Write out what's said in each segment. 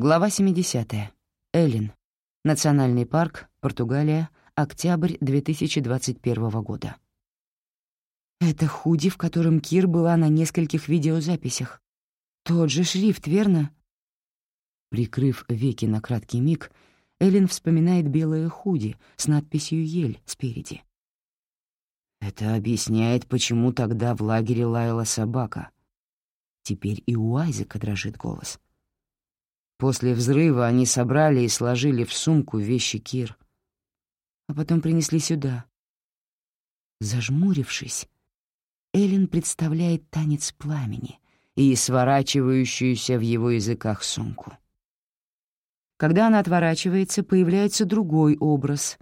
Глава 70. Эллин. Национальный парк, Португалия, октябрь 2021 года. Это худи, в котором Кир была на нескольких видеозаписях. Тот же шрифт, верно? Прикрыв веки на краткий миг, Эллен вспоминает белое худи с надписью «Ель» спереди. Это объясняет, почему тогда в лагере лаяла собака. Теперь и у Айзека дрожит голос. После взрыва они собрали и сложили в сумку вещи Кир. А потом принесли сюда. Зажмурившись, Эллен представляет танец пламени и сворачивающуюся в его языках сумку. Когда она отворачивается, появляется другой образ.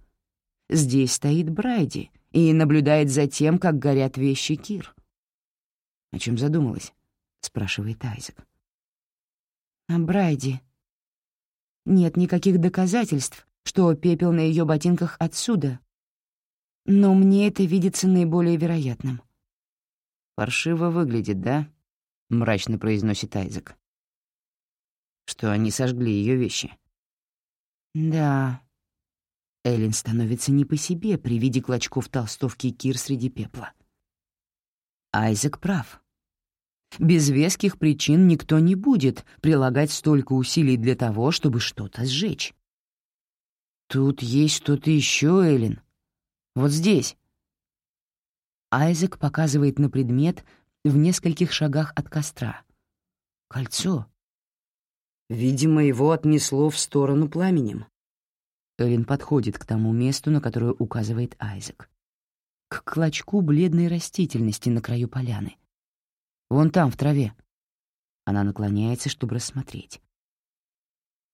Здесь стоит Брайди и наблюдает за тем, как горят вещи Кир. «О чем задумалась?» — спрашивает Айзек. «О Брайди», нет никаких доказательств, что пепел на ее ботинках отсюда. Но мне это видится наиболее вероятным. «Паршиво выглядит, да?» — мрачно произносит Айзек. «Что они сожгли ее вещи?» «Да». Эллен становится не по себе при виде клочков толстовки Кир среди пепла. Айзек прав. Без веских причин никто не будет прилагать столько усилий для того, чтобы что-то сжечь. Тут есть что-то еще, Эллен. Вот здесь. Айзек показывает на предмет в нескольких шагах от костра. Кольцо. Видимо, его отнесло в сторону пламенем. Эллен подходит к тому месту, на которое указывает Айзек. К клочку бледной растительности на краю поляны — Вон там, в траве». Она наклоняется, чтобы рассмотреть.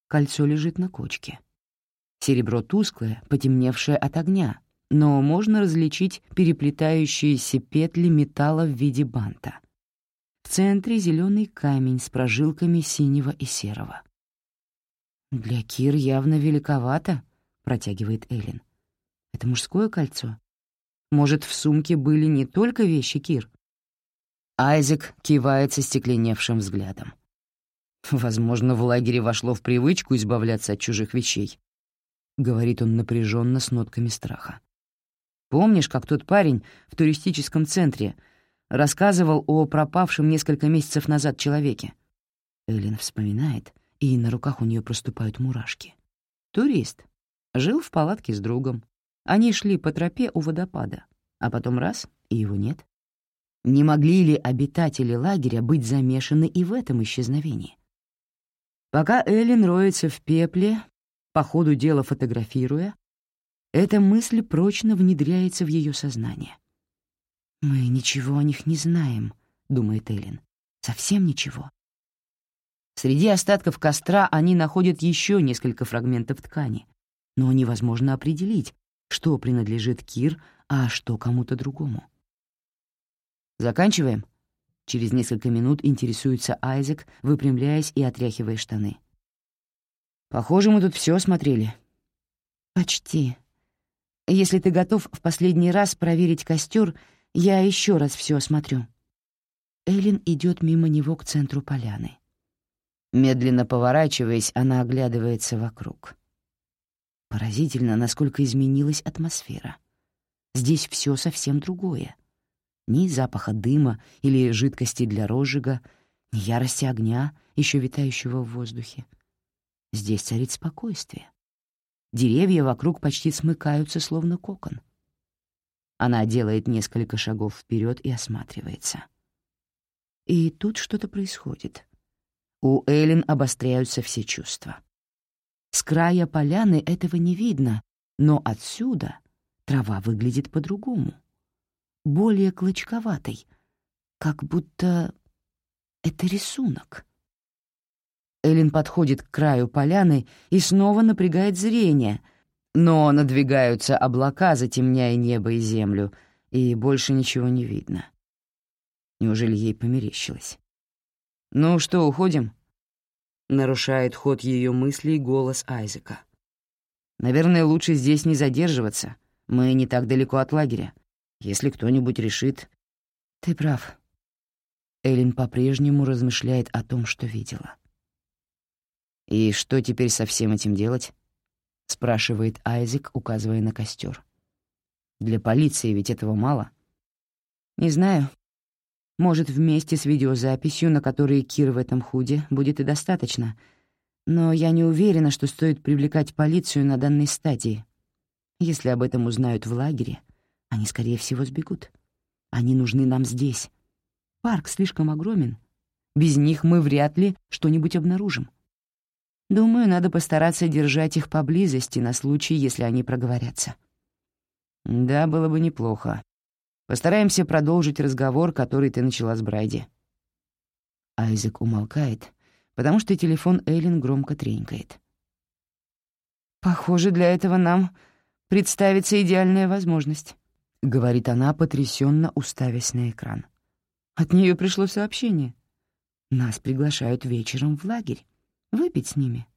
Кольцо лежит на кочке. Серебро тусклое, потемневшее от огня, но можно различить переплетающиеся петли металла в виде банта. В центре зеленый камень с прожилками синего и серого. «Для Кир явно великовато», — протягивает Эллен. «Это мужское кольцо? Может, в сумке были не только вещи Кир?» Айзек кивает со стекленевшим взглядом. «Возможно, в лагере вошло в привычку избавляться от чужих вещей», — говорит он напряженно с нотками страха. «Помнишь, как тот парень в туристическом центре рассказывал о пропавшем несколько месяцев назад человеке?» Эллен вспоминает, и на руках у нее проступают мурашки. Турист. Жил в палатке с другом. Они шли по тропе у водопада, а потом раз — и его нет. Не могли ли обитатели лагеря быть замешаны и в этом исчезновении? Пока Эллен роется в пепле, по ходу дела фотографируя, эта мысль прочно внедряется в ее сознание. «Мы ничего о них не знаем», — думает Эллен. «Совсем ничего». Среди остатков костра они находят еще несколько фрагментов ткани, но невозможно определить, что принадлежит Кир, а что кому-то другому. «Заканчиваем?» Через несколько минут интересуется Айзек, выпрямляясь и отряхивая штаны. «Похоже, мы тут все осмотрели». «Почти. Если ты готов в последний раз проверить костер, я еще раз все осмотрю». Эллен идет мимо него к центру поляны. Медленно поворачиваясь, она оглядывается вокруг. Поразительно, насколько изменилась атмосфера. Здесь все совсем другое. Ни запаха дыма или жидкости для розжига, ни ярости огня, еще витающего в воздухе. Здесь царит спокойствие. Деревья вокруг почти смыкаются, словно кокон. Она делает несколько шагов вперед и осматривается. И тут что-то происходит. У Эллен обостряются все чувства. С края поляны этого не видно, но отсюда трава выглядит по-другому более клочковатой, как будто это рисунок. Эллен подходит к краю поляны и снова напрягает зрение, но надвигаются облака, затемняя небо и землю, и больше ничего не видно. Неужели ей померещилось? «Ну что, уходим?» Нарушает ход ее мыслей голос Айзека. «Наверное, лучше здесь не задерживаться. Мы не так далеко от лагеря. Если кто-нибудь решит... Ты прав. Эллен по-прежнему размышляет о том, что видела. «И что теперь со всем этим делать?» — спрашивает Айзек, указывая на костер. «Для полиции ведь этого мало». «Не знаю. Может, вместе с видеозаписью, на которой Кир в этом худе, будет и достаточно. Но я не уверена, что стоит привлекать полицию на данной стадии. Если об этом узнают в лагере, они, скорее всего, сбегут. Они нужны нам здесь. Парк слишком огромен. Без них мы вряд ли что-нибудь обнаружим. Думаю, надо постараться держать их поблизости на случай, если они проговорятся. Да, было бы неплохо. Постараемся продолжить разговор, который ты начала с Брайди. Айзек умолкает, потому что телефон Эллен громко тренькает. «Похоже, для этого нам представится идеальная возможность», — говорит она, потрясенно уставясь на экран. От нее пришло сообщение. Нас приглашают вечером в лагерь. Выпить с ними.